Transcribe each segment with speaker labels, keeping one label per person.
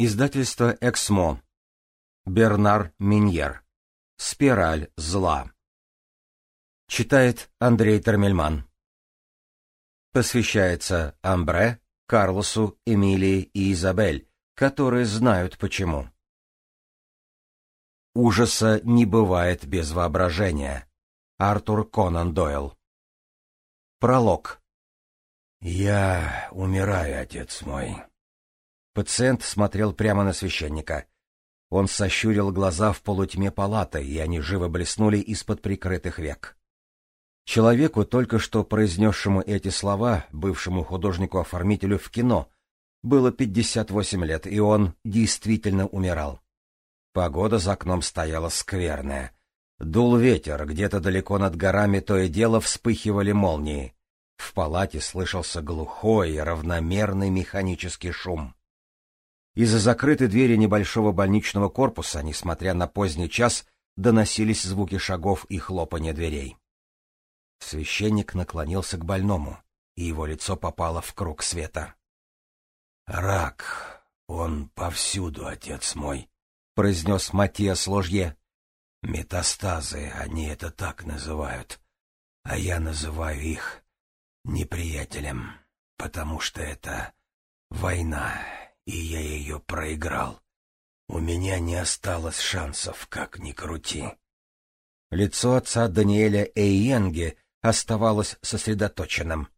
Speaker 1: Издательство «Эксмо». Бернар Миньер. «Спираль зла». Читает Андрей Термельман. Посвящается Амбре, Карлосу, Эмилии и Изабель, которые знают почему. Ужаса не бывает без воображения. Артур Конан Дойл. Пролог. «Я умираю, отец мой», Пациент смотрел прямо на священника. Он сощурил глаза в полутьме палаты, и они живо блеснули из-под прикрытых век. Человеку, только что произнесшему эти слова, бывшему художнику-оформителю в кино, было 58 лет, и он действительно умирал. Погода за окном стояла скверная. Дул ветер, где-то далеко над горами то и дело вспыхивали молнии. В палате слышался глухой, равномерный механический шум. Из-за закрытой двери небольшого больничного корпуса, несмотря на поздний час, доносились звуки шагов и хлопанья дверей. Священник наклонился к больному, и его лицо попало в круг света. — Рак, он повсюду, отец мой, — произнес Матиас Ложье. — Метастазы, они это так называют, а я называю их неприятелем, потому что это война и я ее проиграл. У меня не осталось шансов, как ни крути. Лицо отца Даниэля Эйенге оставалось сосредоточенным.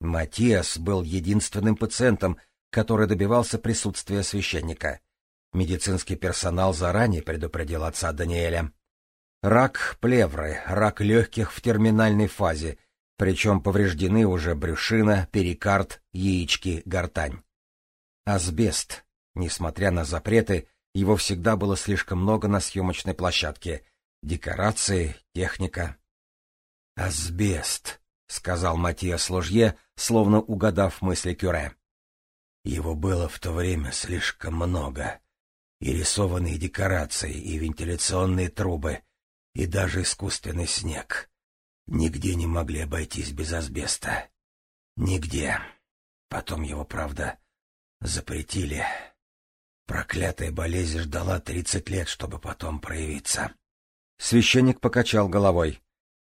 Speaker 1: Матиас был единственным пациентом, который добивался присутствия священника. Медицинский персонал заранее предупредил отца Даниэля. Рак плевры, рак легких в терминальной фазе, причем повреждены уже брюшина, перикард, яички, гортань. Асбест. Несмотря на запреты, его всегда было слишком много на съемочной площадке. Декорации, техника. «Асбест», — сказал Матиас Ложье, словно угадав мысли Кюре. «Его было в то время слишком много. И рисованные декорации, и вентиляционные трубы, и даже искусственный снег. Нигде не могли обойтись без асбеста. Нигде. Потом его, правда, Запретили. Проклятая болезнь ждала тридцать лет, чтобы потом проявиться. Священник покачал головой.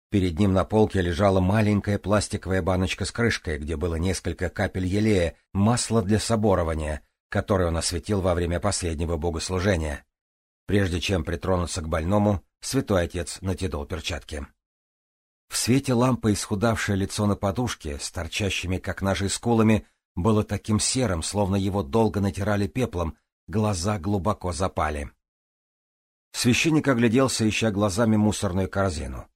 Speaker 1: Перед ним на полке лежала маленькая пластиковая баночка с крышкой, где было несколько капель елея, масла для соборования, которое он осветил во время последнего богослужения. Прежде чем притронуться к больному, святой отец натянул перчатки. В свете лампы исхудавшее лицо на подушке, с торчащими, как ножи, скулами, было таким серым, словно его долго натирали пеплом, глаза глубоко запали. Священник огляделся, ища глазами мусорную корзину.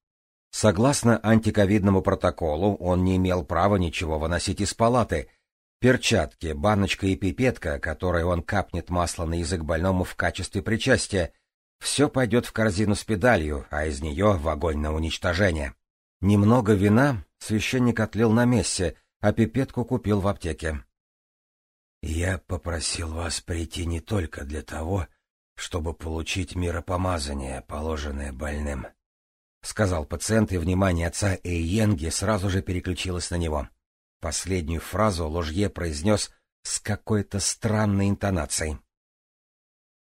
Speaker 1: Согласно антиковидному протоколу, он не имел права ничего выносить из палаты. Перчатки, баночка и пипетка, которой он капнет масло на язык больному в качестве причастия, все пойдет в корзину с педалью, а из нее в огонь на уничтожение. Немного вина священник отлил на месте — а пипетку купил в аптеке. «Я попросил вас прийти не только для того, чтобы получить миропомазание, положенное больным», — сказал пациент, и внимание отца Эйенги сразу же переключилось на него. Последнюю фразу Ложье произнес с какой-то странной интонацией.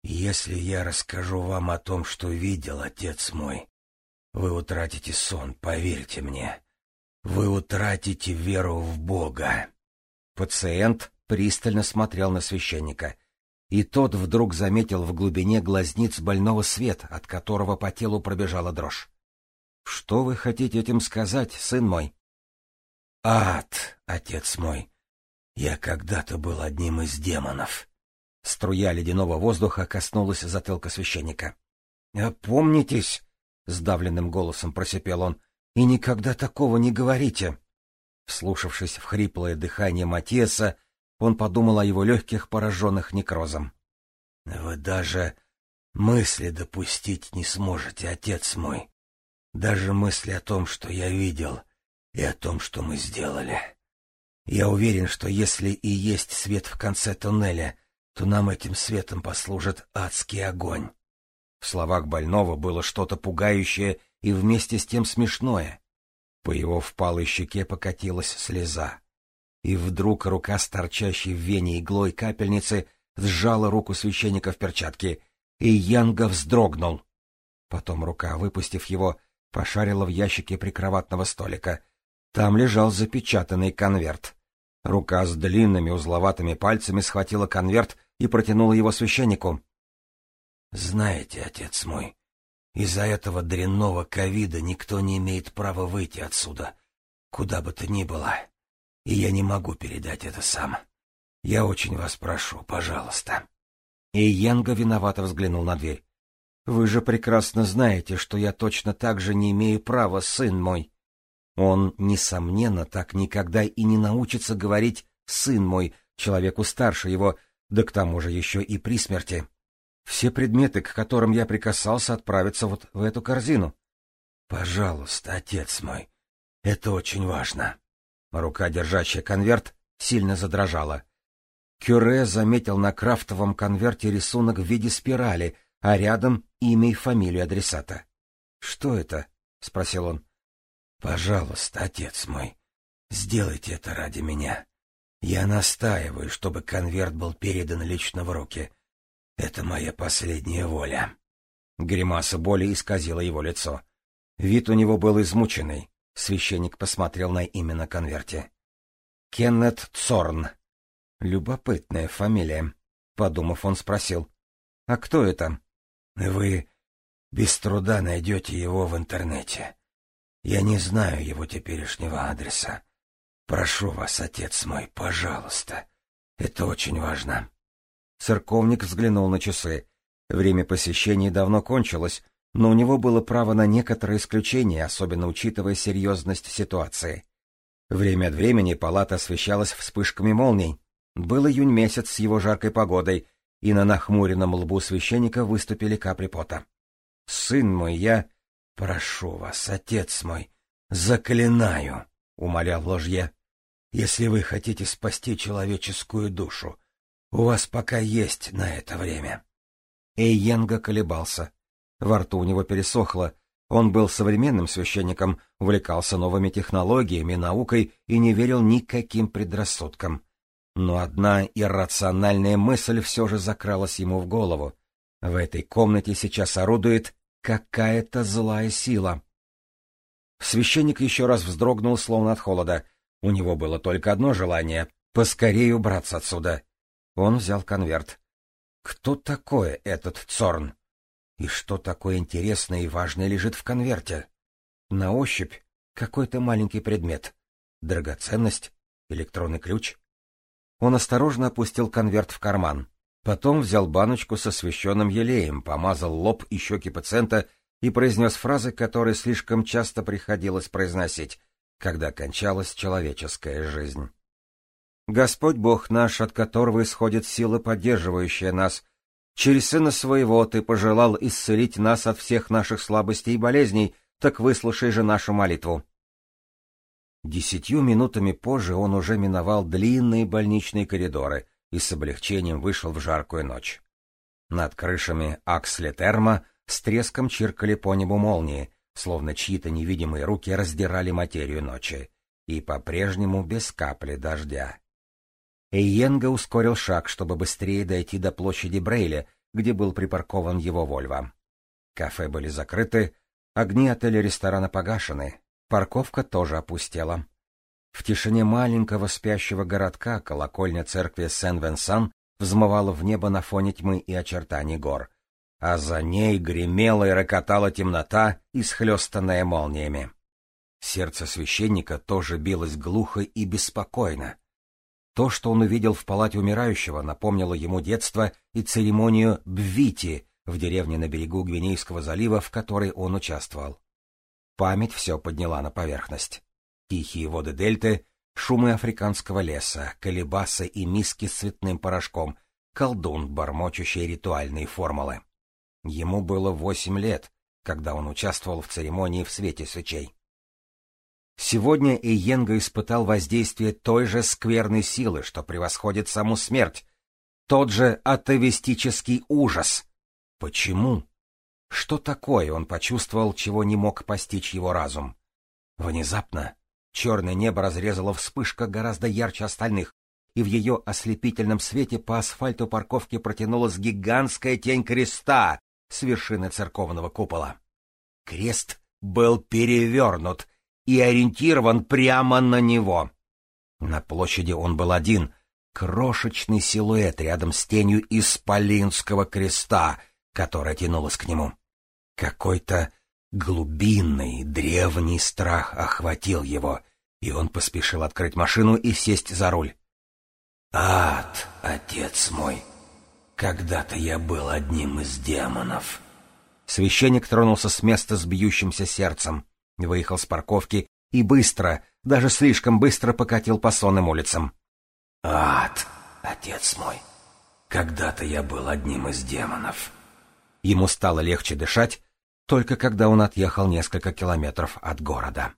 Speaker 1: «Если я расскажу вам о том, что видел отец мой, вы утратите сон, поверьте мне. Вы утратите веру в Бога. Пациент пристально смотрел на священника, и тот вдруг заметил в глубине глазниц больного свет, от которого по телу пробежала дрожь. — Что вы хотите этим сказать, сын мой? — Ад, отец мой. Я когда-то был одним из демонов. Струя ледяного воздуха коснулась затылка священника. — Опомнитесь! — сдавленным голосом просипел он. И никогда такого не говорите. Вслушавшись в хриплое дыхание Матиаса, он подумал о его легких, пораженных некрозом. — Вы даже мысли допустить не сможете, отец мой. Даже мысли о том, что я видел, и о том, что мы сделали. Я уверен, что если и есть свет в конце туннеля, то нам этим светом послужит адский огонь. В словах больного было что-то пугающее и вместе с тем смешное. По его впалой щеке покатилась слеза. И вдруг рука с торчащей в вене иглой капельницы сжала руку священника в перчатке, и Янга вздрогнул. Потом рука, выпустив его, пошарила в ящике прикроватного столика. Там лежал запечатанный конверт. Рука с длинными узловатыми пальцами схватила конверт и протянула его священнику. — Знаете, отец мой, из-за этого дрянного ковида никто не имеет права выйти отсюда, куда бы то ни было, и я не могу передать это сам. Я очень вас прошу, пожалуйста. И Янга виновато взглянул на дверь. Вы же прекрасно знаете, что я точно так же не имею права, сын мой. Он, несомненно, так никогда и не научится говорить «сын мой» человеку старше его, да к тому же еще и при смерти. Все предметы, к которым я прикасался, отправятся вот в эту корзину. Пожалуйста, отец мой, это очень важно. Рука, держащая конверт, сильно задрожала. Кюре заметил на крафтовом конверте рисунок в виде спирали, а рядом имя и фамилию адресата. — Что это? — спросил он. — Пожалуйста, отец мой, сделайте это ради меня. Я настаиваю, чтобы конверт был передан лично в руки. Это моя последняя воля. Гримаса боли исказила его лицо. Вид у него был измученный. Священник посмотрел на имя на конверте. Кеннет Цорн, Любопытная фамилия. Подумав, он спросил. — А кто это? — Вы без труда найдете его в интернете. Я не знаю его теперешнего адреса. Прошу вас, отец мой, пожалуйста. Это очень важно. Церковник взглянул на часы. Время посещений давно кончилось, но у него было право на некоторые исключения, особенно учитывая серьезность ситуации. Время от времени палата освещалась вспышками молний. Был июнь месяц с его жаркой погодой, и на нахмуренном лбу священника выступили капли пота. — Сын мой, я... — Прошу вас, отец мой, заклинаю, — умолял ложье. — Если вы хотите спасти человеческую душу, у вас пока есть на это время. Эйенга колебался. Во рту у него пересохло. Он был современным священником, увлекался новыми технологиями, наукой и не верил никаким предрассудкам. Но одна иррациональная мысль все же закралась ему в голову. В этой комнате сейчас орудует какая-то злая сила. Священник еще раз вздрогнул, словно от холода. У него было только одно желание — поскорее убраться отсюда. Он взял конверт. Кто такой этот Цорн? И что такое интересное и важное лежит в конверте? На ощупь какой-то маленький предмет. Драгоценность? Электронный ключ? Он осторожно опустил конверт в карман. Потом взял баночку со священным елеем, помазал лоб и щеки пациента и произнес фразы, которые слишком часто приходилось произносить, когда кончалась человеческая жизнь. «Господь Бог наш, от которого исходит сила, поддерживающая нас, через Сына Своего Ты пожелал исцелить нас от всех наших слабостей и болезней, так выслушай же нашу молитву. Десятью минутами позже он уже миновал длинные больничные коридоры и с облегчением вышел в жаркую ночь. Над крышами Акслетерма с треском чиркали по небу молнии, словно чьи-то невидимые руки раздирали материю ночи, и по-прежнему без капли дождя. Эйенга ускорил шаг, чтобы быстрее дойти до площади Брейля, где был припаркован его Вольво. Кафе были закрыты, огни отеля-ресторана погашены, Парковка тоже опустела. В тишине маленького спящего городка колокольня церкви Сен-Венсан взмывала в небо на фоне тьмы и очертаний гор, а за ней гремела и рокотала темнота, исхлестанная молниями. Сердце священника тоже билось глухо и беспокойно. То, что он увидел в палате умирающего, напомнило ему детство и церемонию Бвити в деревне на берегу Гвинейского залива, в которой он участвовал. Память все подняла на поверхность. Тихие воды дельты, шумы африканского леса, колебасы и миски с цветным порошком, колдун, бормочущий ритуальные формулы. Ему было восемь лет, когда он участвовал в церемонии в свете свечей. Сегодня Иенга испытал воздействие той же скверной силы, что превосходит саму смерть, тот же атовистический ужас. Почему? Что такое он почувствовал, чего не мог постичь его разум? Внезапно черное небо разрезала вспышка гораздо ярче остальных, и в ее ослепительном свете по асфальту парковки протянулась гигантская тень креста с вершины церковного купола. Крест был перевернут и ориентирован прямо на него. На площади он был один, крошечный силуэт рядом с тенью исполинского креста, которая тянулась к нему. Какой-то глубинный, древний страх охватил его, и он поспешил открыть машину и сесть за руль. «Ад, отец мой! Когда-то я был одним из демонов!» Священник тронулся с места с бьющимся сердцем, выехал с парковки и быстро, даже слишком быстро покатил по сонным улицам. «Ад, отец мой! Когда-то я был одним из демонов!» Ему стало легче дышать, только когда он отъехал несколько километров от города.